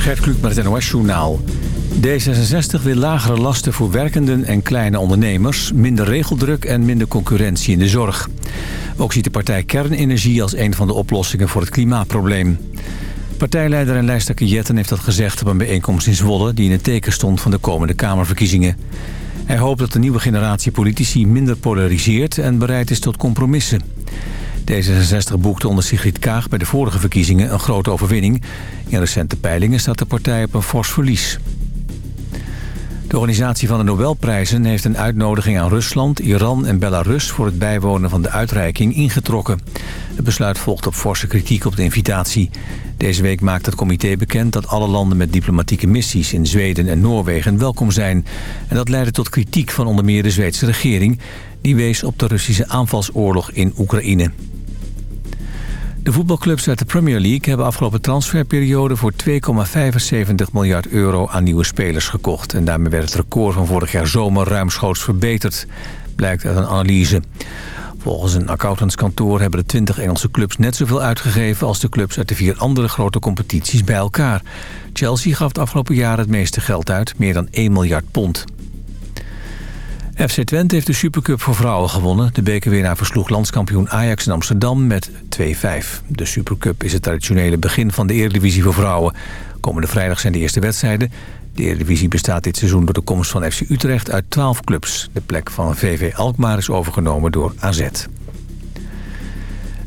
Gert Kluk met het NOS-journaal. D66 wil lagere lasten voor werkenden en kleine ondernemers... minder regeldruk en minder concurrentie in de zorg. Ook ziet de partij kernenergie als een van de oplossingen voor het klimaatprobleem. Partijleider en lijsttrekker Jetten heeft dat gezegd op een bijeenkomst in Zwolle... die in het teken stond van de komende Kamerverkiezingen. Hij hoopt dat de nieuwe generatie politici minder polariseert en bereid is tot compromissen. D66 boekte onder Sigrid Kaag bij de vorige verkiezingen een grote overwinning. In recente peilingen staat de partij op een fors verlies. De organisatie van de Nobelprijzen heeft een uitnodiging aan Rusland, Iran en Belarus voor het bijwonen van de uitreiking ingetrokken. Het besluit volgt op forse kritiek op de invitatie. Deze week maakt het comité bekend dat alle landen met diplomatieke missies in Zweden en Noorwegen welkom zijn. En dat leidde tot kritiek van onder meer de Zweedse regering. Die wees op de Russische aanvalsoorlog in Oekraïne. De voetbalclubs uit de Premier League hebben afgelopen transferperiode voor 2,75 miljard euro aan nieuwe spelers gekocht. En daarmee werd het record van vorig jaar zomer ruimschoots verbeterd, blijkt uit een analyse. Volgens een accountantskantoor hebben de 20 Engelse clubs net zoveel uitgegeven als de clubs uit de vier andere grote competities bij elkaar. Chelsea gaf het afgelopen jaar het meeste geld uit, meer dan 1 miljard pond. FC Twente heeft de Supercup voor vrouwen gewonnen. De bekerwinnaar versloeg landskampioen Ajax in Amsterdam met 2-5. De Supercup is het traditionele begin van de Eredivisie voor vrouwen. Komende vrijdag zijn de eerste wedstrijden. De Eredivisie bestaat dit seizoen door de komst van FC Utrecht uit 12 clubs. De plek van VV Alkmaar is overgenomen door AZ.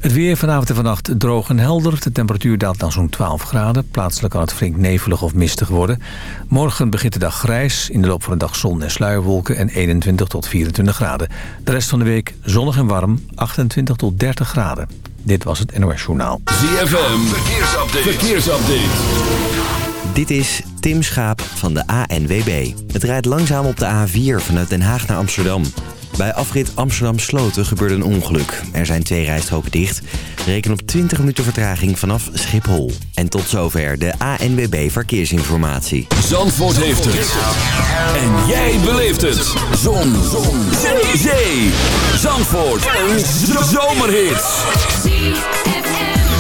Het weer vanavond en vannacht droog en helder. De temperatuur daalt dan zo'n 12 graden. Plaatselijk kan het flink nevelig of mistig worden. Morgen begint de dag grijs. In de loop van de dag zon en sluierwolken en 21 tot 24 graden. De rest van de week zonnig en warm. 28 tot 30 graden. Dit was het NOS Journaal. ZFM, verkeersupdate. verkeersupdate. Dit is Tim Schaap van de ANWB. Het rijdt langzaam op de A4 vanuit Den Haag naar Amsterdam. Bij afrit Amsterdam-Sloten gebeurde een ongeluk. Er zijn twee rijstroken dicht. Reken op 20 minuten vertraging vanaf Schiphol. En tot zover de ANWB Verkeersinformatie. Zandvoort heeft het. En jij beleeft het. Zon. Zon. Zee. Zee. Zandvoort. Een zomerhit.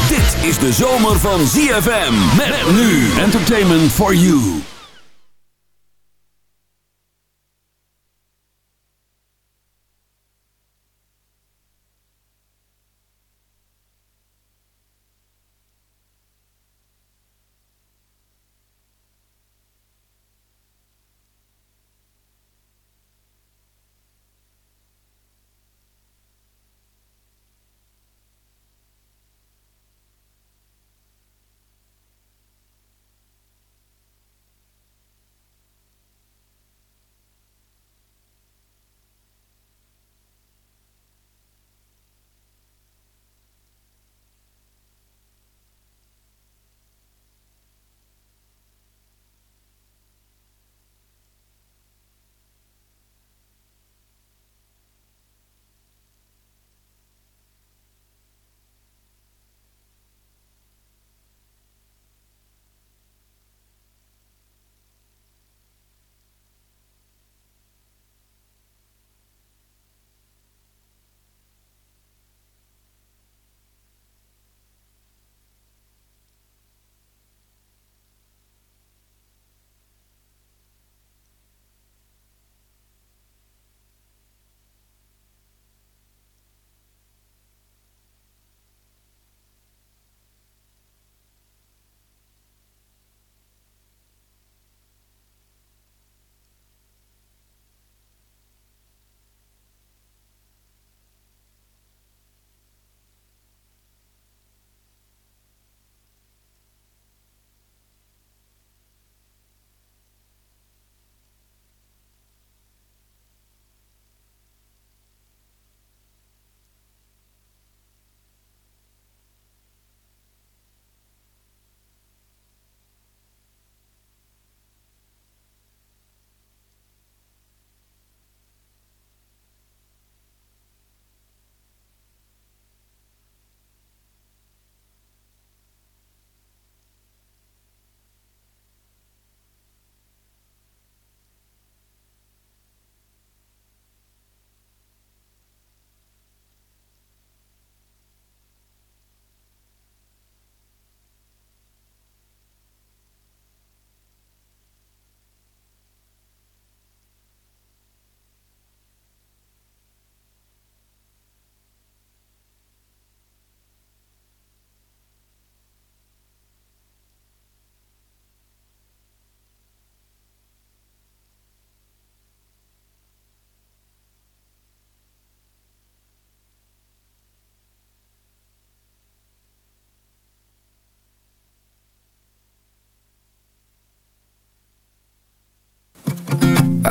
Dit is de zomer van ZFM. Met nu Entertainment for You.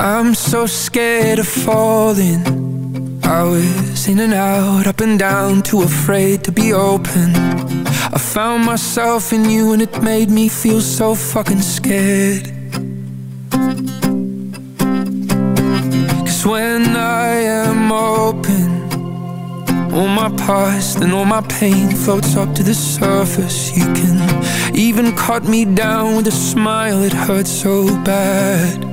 I'm so scared of falling. I was in and out, up and down Too afraid to be open. I found myself in you and it made me feel so fucking scared. Cause when I am open All my past and all my pain floats up to the surface. You can even cut me down with a smile It hurts so bad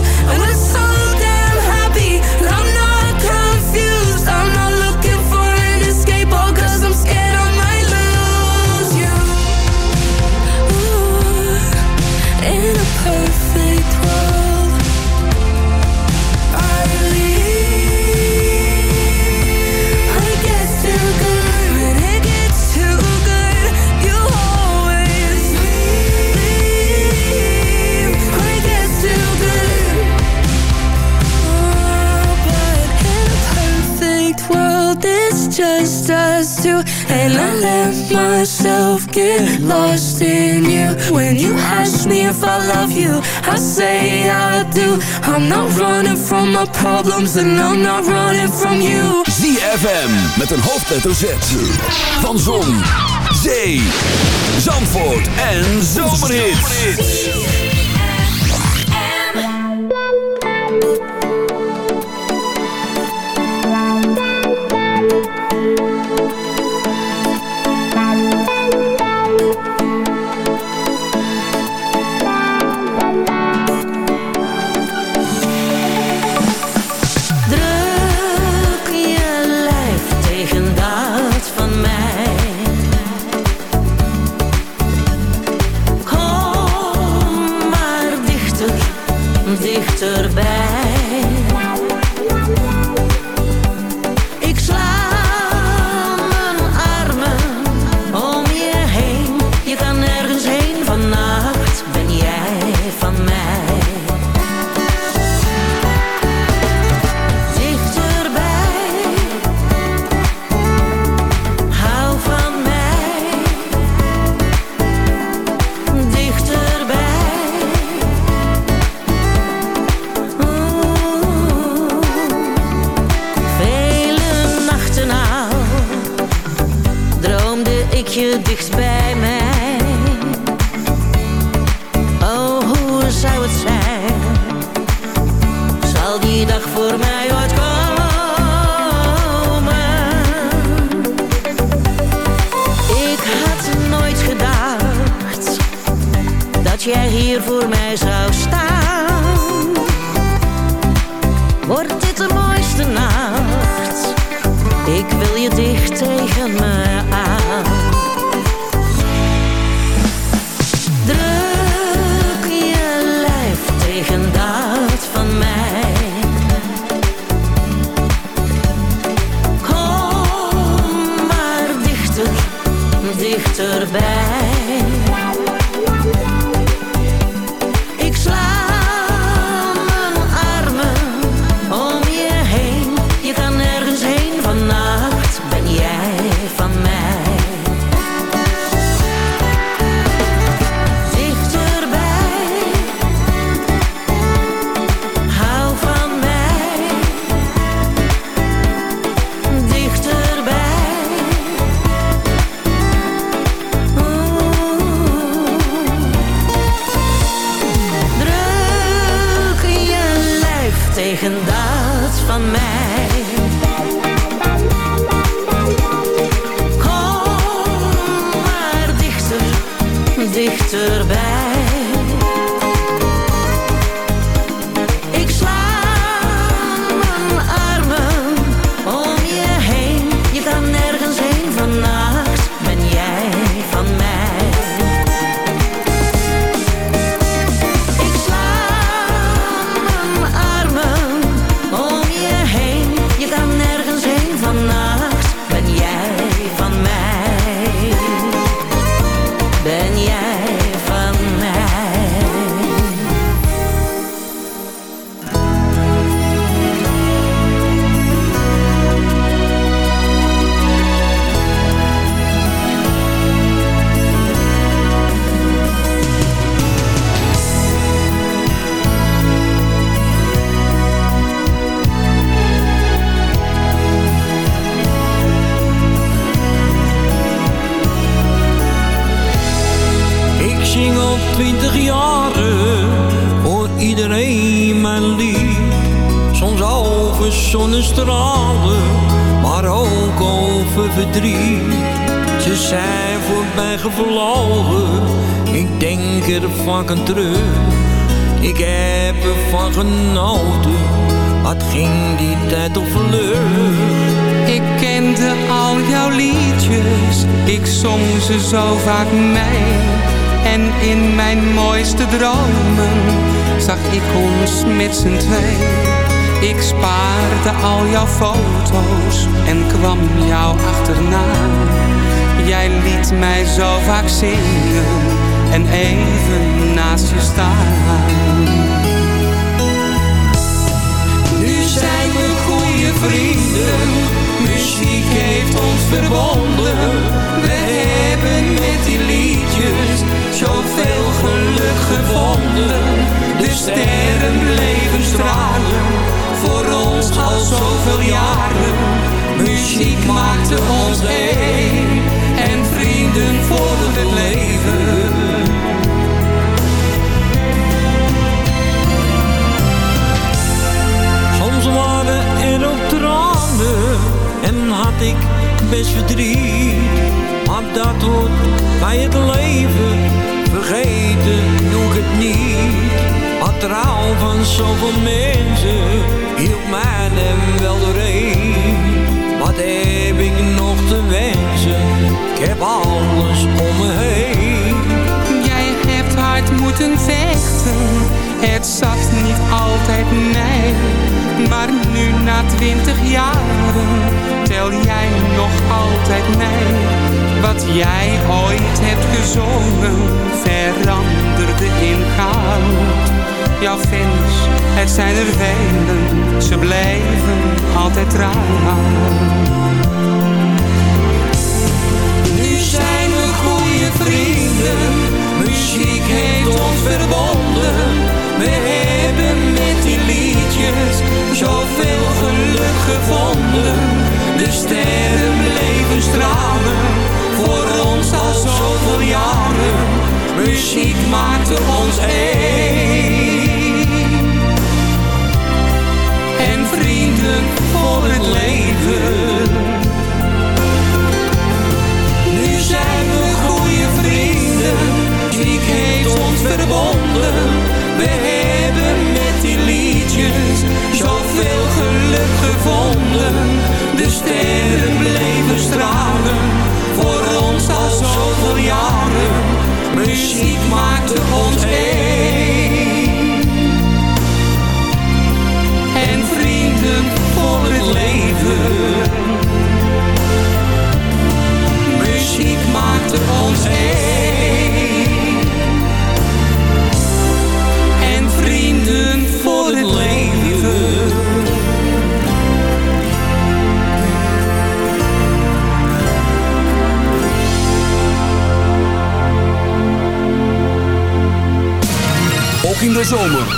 two And I let myself get lost in you. When you ask me if I love you I say I do. I'm not running from my problems And I'm not running from you. ZFM met een hoofdletter Z. Van Zon, Zee, Zandvoort en Zomerhits dichterbij. met twee. Ik spaarde al jouw foto's en kwam jou achterna. Jij liet mij zo vaak zingen en even naast je staan. Nu zijn we goede vrienden, muziek heeft ons verbonden. We hebben met die liedjes zoveel geluk gevonden sterren bleven stralen, voor ons al zoveel jaren. Muziek maakte ons een en vrienden voor het leven. Soms waren er ook tranen, en had ik best verdriet. Maar dat hoort bij het leven, vergeten doe het niet trouw van zoveel mensen hield mij hem wel doorheen. Wat heb ik nog te wensen? Ik heb alles om me heen. Jij hebt hard moeten vechten, het zat niet altijd mij. Maar nu na twintig jaren tel jij nog altijd mij. Wat jij ooit hebt gezongen veranderde in goud jouw fans, het zijn er velen, ze blijven altijd trouw. Nu zijn we goede vrienden, muziek heeft ons verbonden. We hebben met die liedjes zoveel geluk gevonden. De sterren bleven stralen, voor ons al zoveel jaren. Muziek maakte ons één.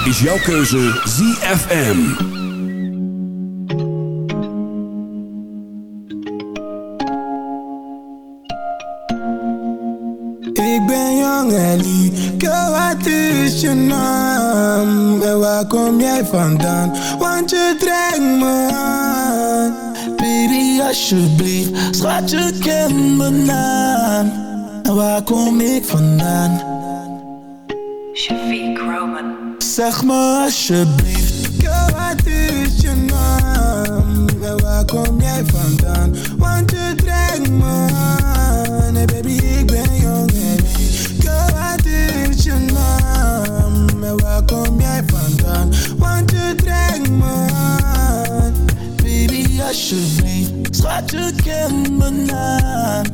Is jouw keuze ZFM. Ik ben jong en lief, wat is je naam? En waar kom jij vandaan? Want je trekt me aan. Baby, alsjeblieft, schat je ken me naam. En waar kom ik vandaan? Zeg me alsjeblieft, wat is je naam? En waar kom jij vandaan? Want je trekt me aan. Hey baby, ik ben jong en. Girl, wat is je naam? En waar kom jij vandaan? Want je trekt me aan. Baby, alsjeblieft, schat je kent me naam.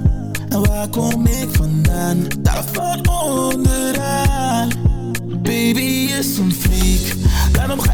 En waar kom ik vandaan? Daar van onderaan. Baby is een freak Daarom ga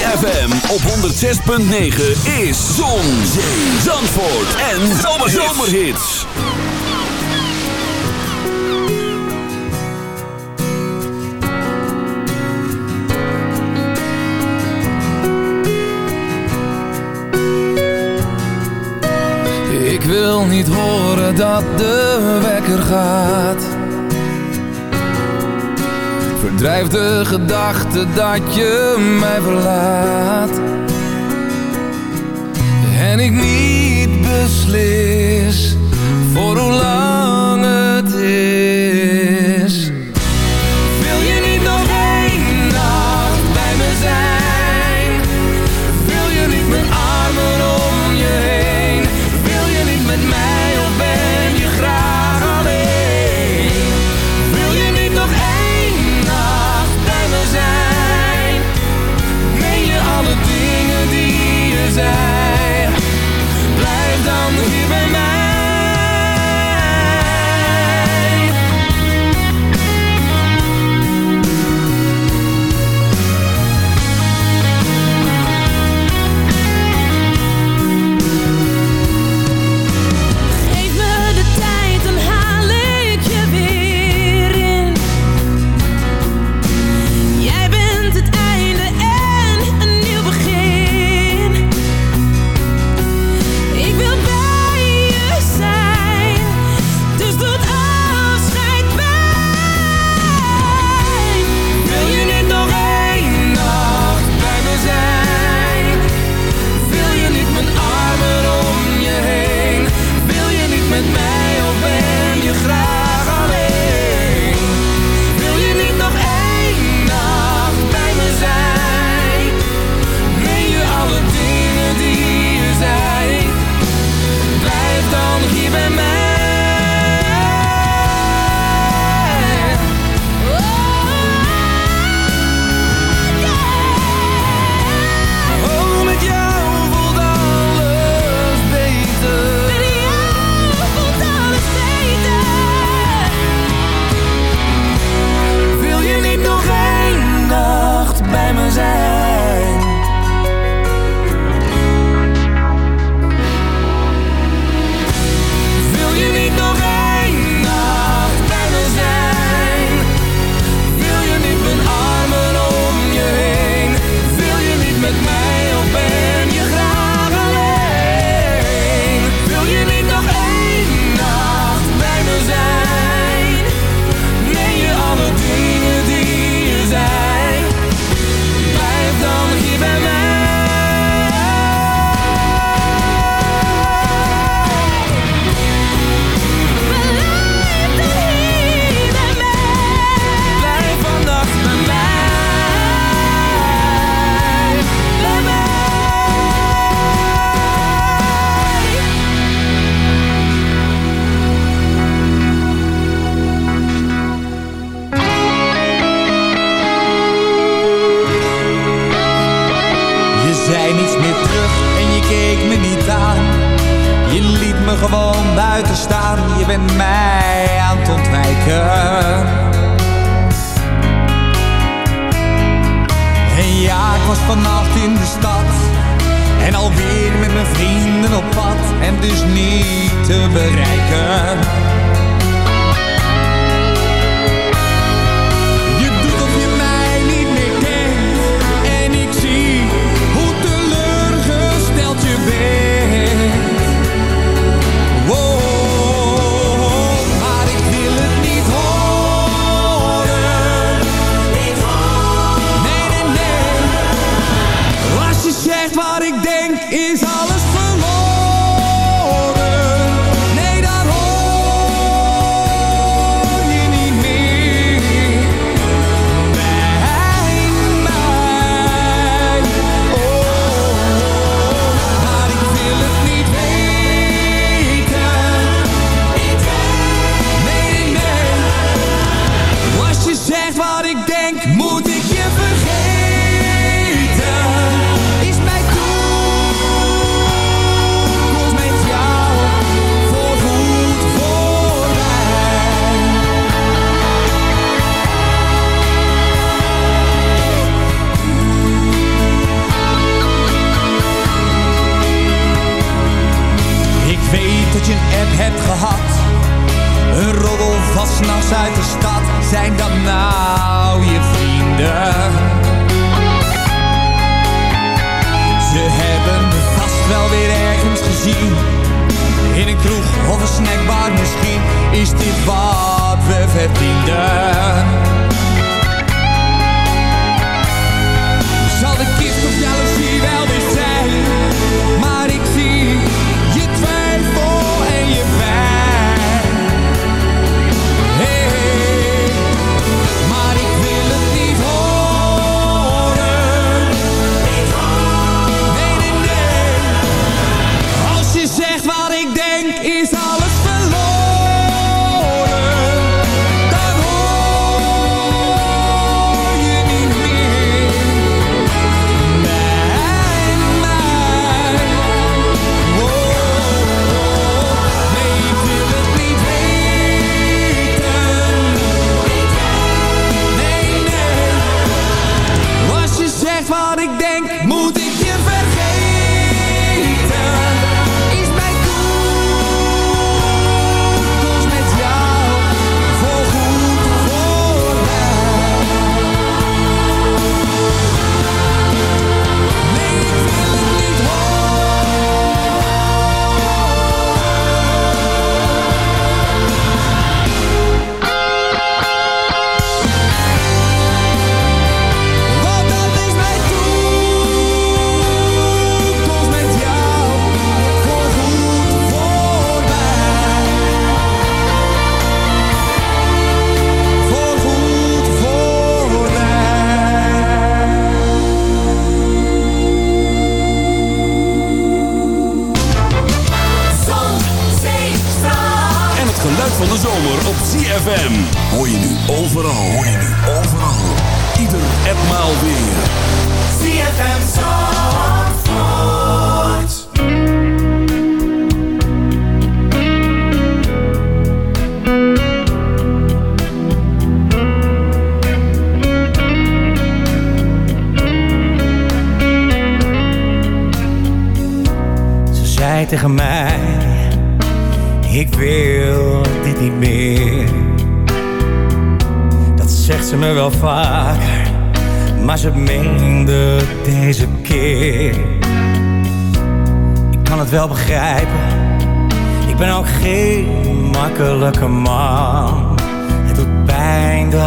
ZFM op 106.9 is Zon, Zee, Zandvoort en Zomerhits. Ik wil niet horen dat de wekker gaat Verdrijf de gedachte dat je mij verlaat. En ik niet beslis voor hoe lang het is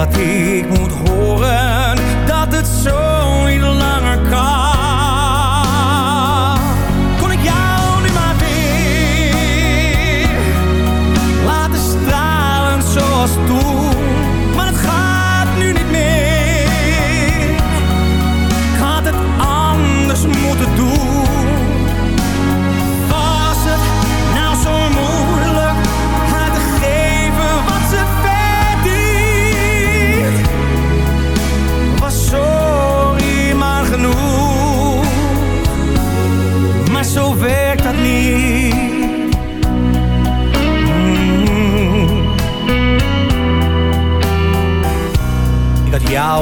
addig, mond hó.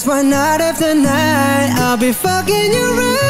That's why night after night I'll be fucking you right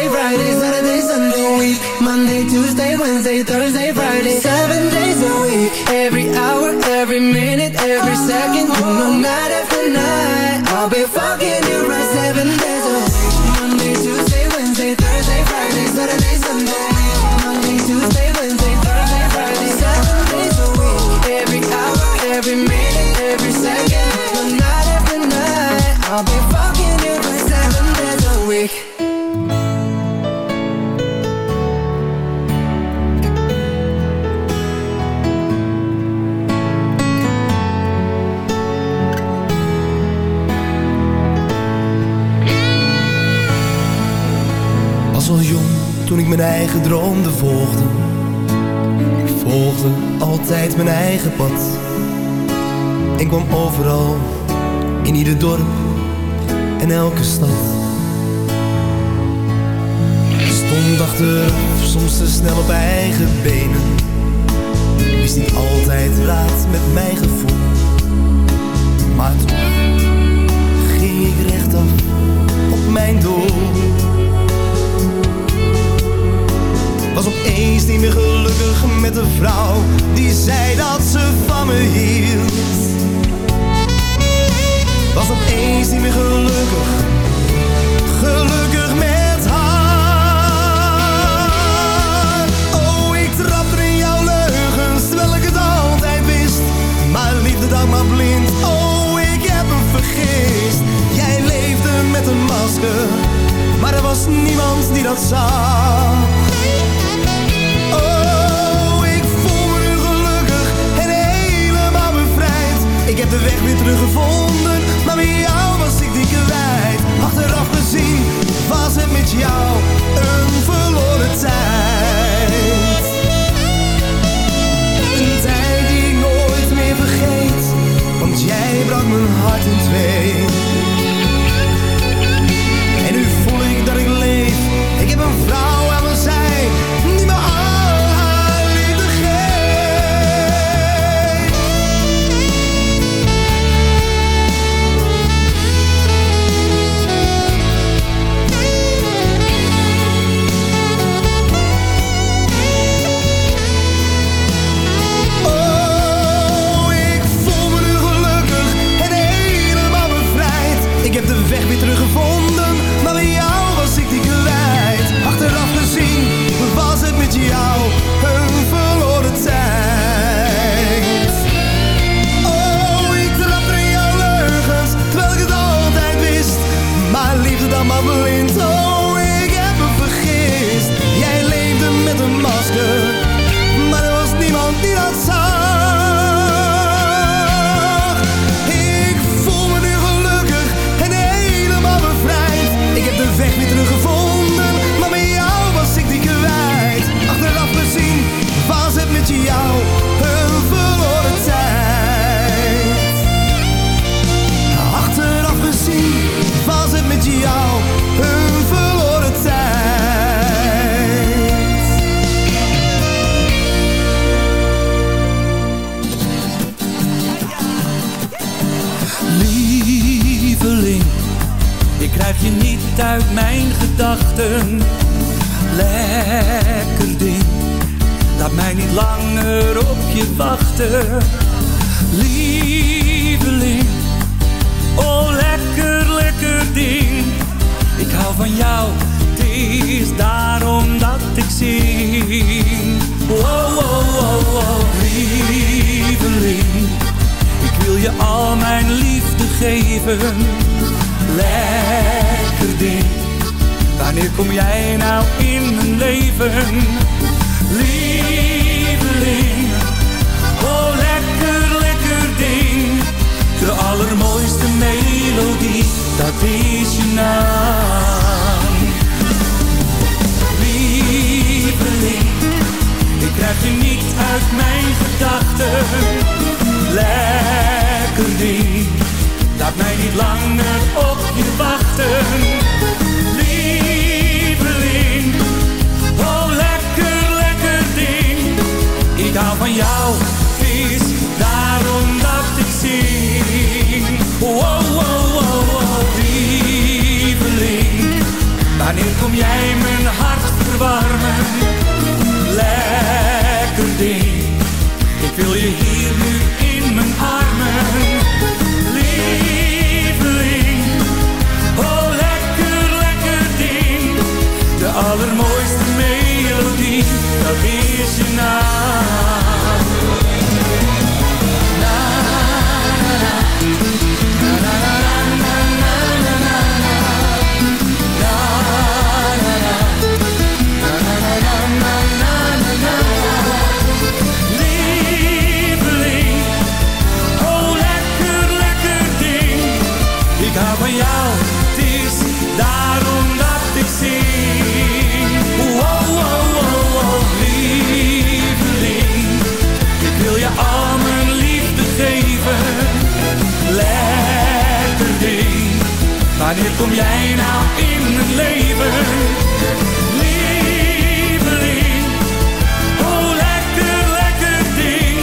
Friday, Saturday, Sunday, week. Monday, Tuesday, Wednesday, Thursday, Friday, seven days a week. Every hour, every minute, every second, know, night after night, I'll be fucking you right seven days al jong toen ik mijn eigen droomde volgde. Ik volgde altijd mijn eigen pad. En kwam overal, in ieder dorp en elke stad. Stond achteraf, soms te snel op eigen benen. Wist niet altijd raad met mijn gevoel. Maar toch ging ik rechtaf op mijn doel. Was opeens niet meer gelukkig met de vrouw Die zei dat ze van me hield. Was opeens niet meer gelukkig Gelukkig met haar. Oh, ik trapte in jouw leugens Terwijl ik het altijd wist. Maar liefde dan maar blind. Oh, ik heb hem vergist. Jij leefde met een masker Maar er was niemand die dat zag Ik heb de weg weer teruggevonden, maar met jou was ik die kwijt. Achteraf gezien was het met jou een verloren tijd. Een tijd die ik nooit meer vergeet, want jij brak mijn hart in twee. je naam. Lieveling, ik krijg je niet uit mijn gedachten. Lekker ding, laat mij niet langer op je wachten. Lieveling, oh lekker, lekker ding, ik hou van jou. kom jij mijn hart verwarmen. Lekker ding, ik wil je hier nu in mijn armen. Lieveling, oh lekker, lekker ding. De allermooiste melodie, dat is je naam. Wanneer kom jij nou in het leven? Lieveling, oh lekker, lekker ding.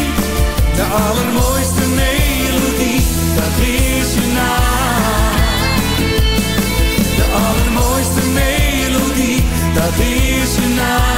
De allermooiste melodie, dat is je naam. De allermooiste melodie, dat is je naam.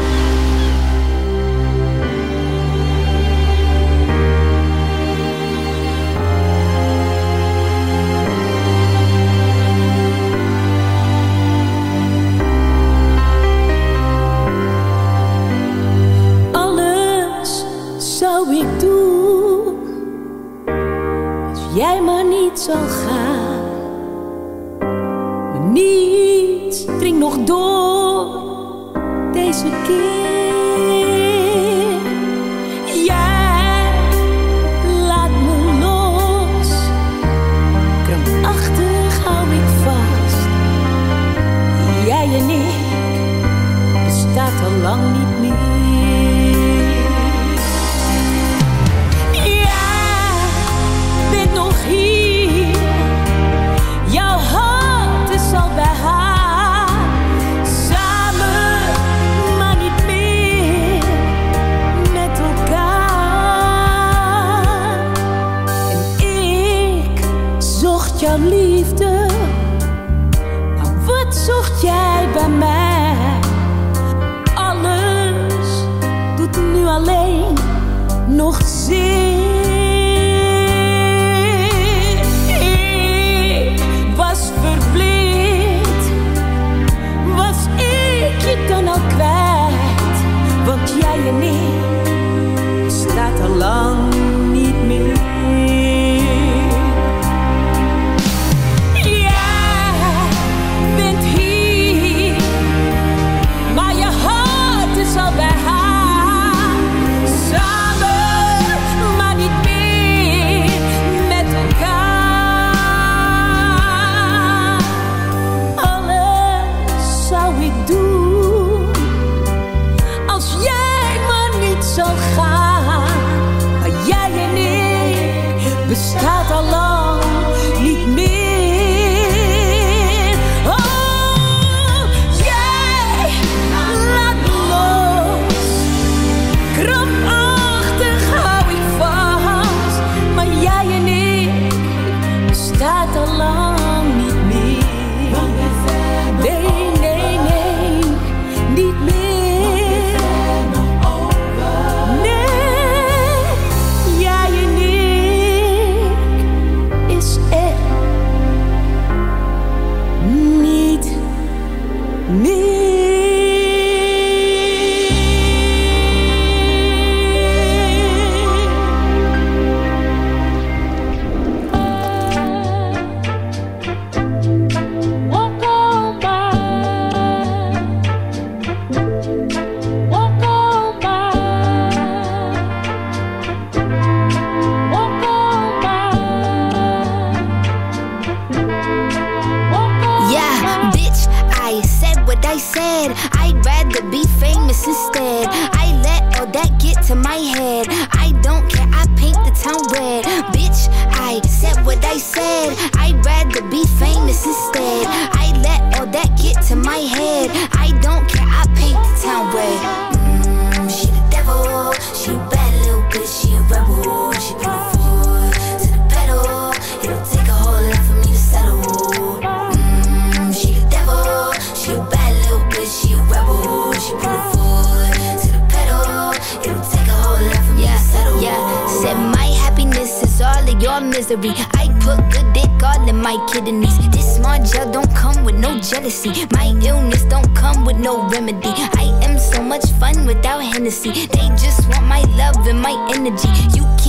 My kidneys. This small gel don't come with no jealousy. My illness don't come with no remedy. I am so much fun without Hennessy. They just want my love and my energy. You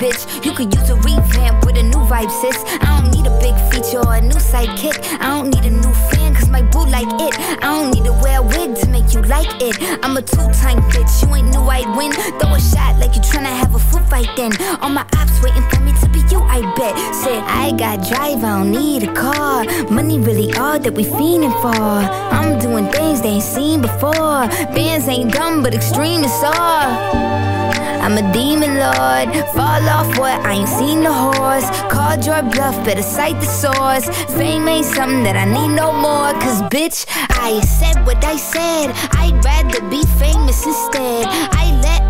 bitch. You could use a revamp with a new vibe, sis. I don't need a big feature or a new sidekick. I don't need a new fan, cause my boo like it. I don't need to wear a wig to make you like it. I'm a two-time bitch. You ain't knew I'd win. Throw a shot like you tryna have a foot fight then. All my ops waiting for I bet. Said I got drive, I don't need a car. Money really all that we fiending for. I'm doing things they ain't seen before. Bands ain't dumb, but extreme is all. I'm a demon lord. Fall off what? I ain't seen the horse. Called your bluff, better cite the source. Fame ain't something that I need no more. Cause bitch, I said what I said. I'd rather be famous instead. I let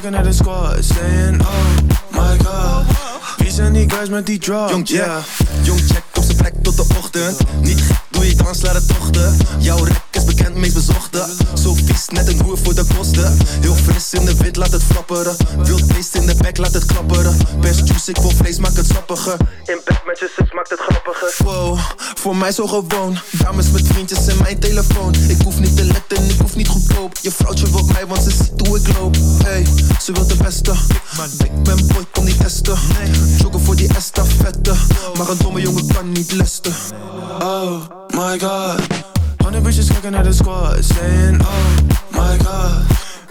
Kijken naar de squad, saying oh my god. Wie zijn die guys met die drop, Jong yeah. jong check op zijn plek tot de ochtend Niet gek, doe je dans, laat het tochten. Jouw rek is bekend, meest bezochte. Zo vies, net een hoer voor de kosten. Heel fris in de wind, laat het flapperen. Wild beest in de bek, laat het klapperen. Best juice, ik wil vlees, maak het sappiger. In bed met je zus maakt het grappiger. Wow, voor mij zo gewoon. Dames met vriendjes en mijn telefoon. Ik hoef niet te letten, ik hoef niet goedkoop. Je vrouwtje wil mij, want ze ziet hoe ik loop. Hey, ze wil de beste. Ik ben boy, kom niet testen voor die estafette. Maar een domme jongen kan niet lesten Oh my god. Honderd bitches kijken naar de squad Saying oh my god.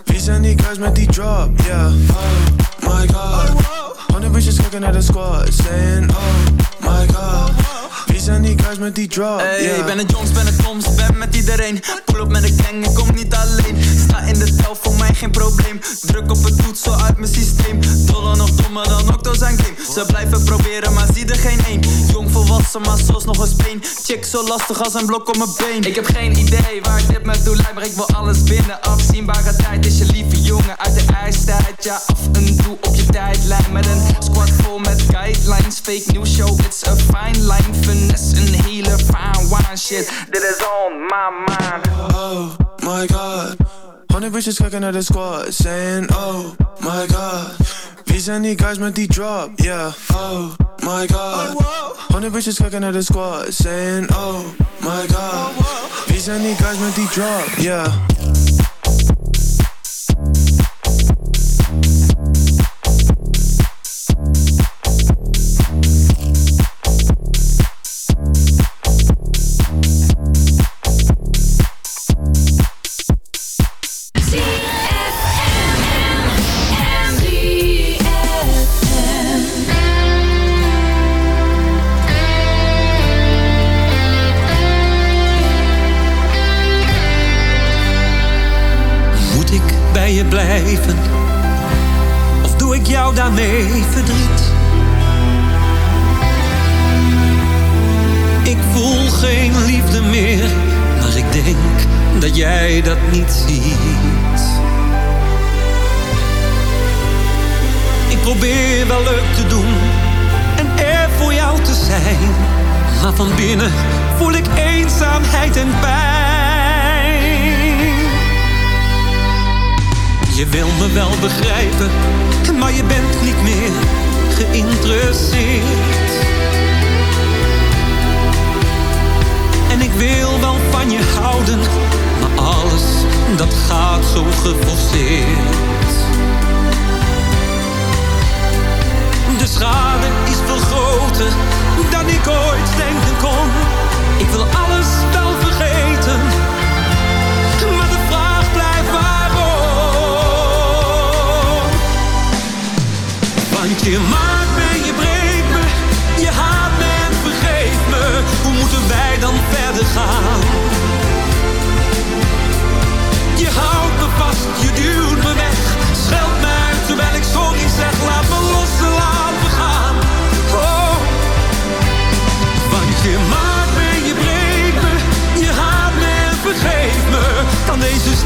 Wie zijn die guys met die drop, yeah. Oh my god. Honderd bitches kijken naar de squad Saying oh my god Zijn die guys met die drop? Yeah. ik ben een jongs, ben een toms, ben met iedereen. Pull op met een gang, ik kom niet alleen. Sta in de tel, voor mij geen probleem. Druk op het toetsel uit mijn systeem. Dollar nog dommer dan Octo zijn game. Ze blijven proberen, maar zie er geen één Jong volwassen, maar zoals nog een speen. Chick zo lastig als een blok op mijn been. Ik heb geen idee waar ik dit me toe lijkt Maar ik wil alles binnen, afzienbare tijd Is je lieve jongen uit de ijstijd. Ja, af en toe op je tijdlijn. Met een squad vol met guidelines. Fake news show, it's a fine line. Finesse, een hele fine wine shit that is on my mind Oh my god. Honey bitches kijken naar de squad, saying oh my god. Zijn die guys met die drop? Yeah, oh my god. Honey bitches kijken naar the squad, saying oh my god. Wie zijn guys met die drop? Yeah. Oh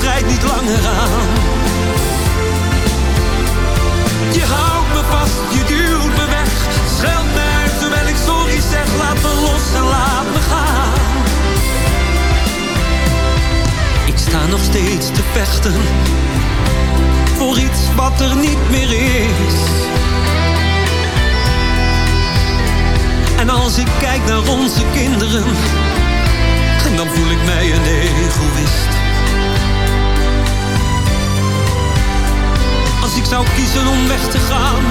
strijd niet langer aan. Je houdt me vast, je duwt me weg, scheldt me terwijl ik sorry zeg. Laat me los en laat me gaan. Ik sta nog steeds te vechten voor iets wat er niet meer is. En als ik kijk naar onze kinderen, dan voel ik mij een egoïst. Als ik zou kiezen om weg te gaan,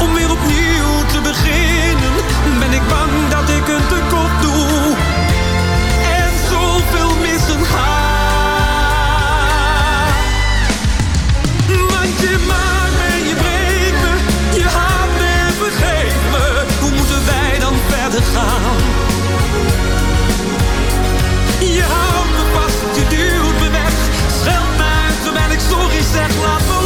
om weer opnieuw te beginnen, ben ik bang dat ik een tekort doe. En zoveel missen ga. Want je maakt me, je breekt me, je haat me en me. Hoe moeten wij dan verder gaan? Je houdt me vast, je duwt me weg, scheldt me uit terwijl ik sorry zeg. Laat me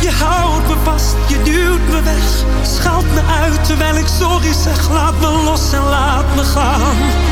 Je houdt me vast, je duwt me weg, schaalt me uit terwijl ik sorry zeg. Laat me los en laat me gaan.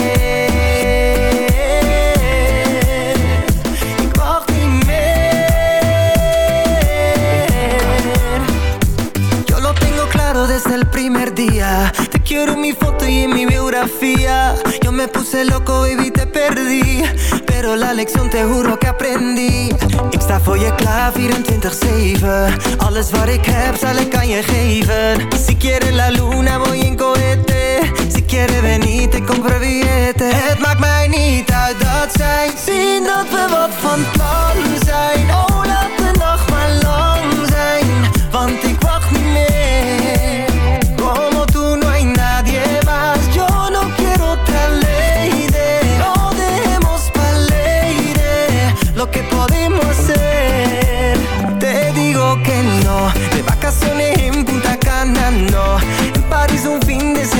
es el primer día. Te quiero mi foto y mi biografía. Yo me puse loco, baby, te perdí. Pero la lección te juro que aprendí. Ik sta voor je klaar 24-7 Alles wat ik heb zal ik aan je geven. Si quiere la luna voy en cohete. Si quieres venir te compro billete. Het maakt mij niet uit dat zij Zien dat we wat van plan zijn. Oh laat de nacht maar lang zijn Want ik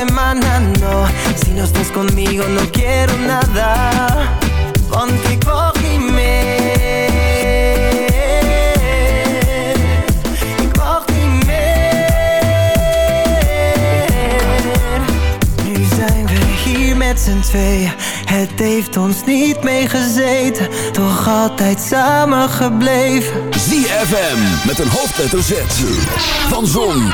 semana no Si no estás conmigo no quiero nada. Ponte cógeme. Nu zijn we hier met z'n tweeën. Het heeft ons niet meegezeten, toch altijd samen gebleven. ZFM met een hoofdletter Z. Van Zon,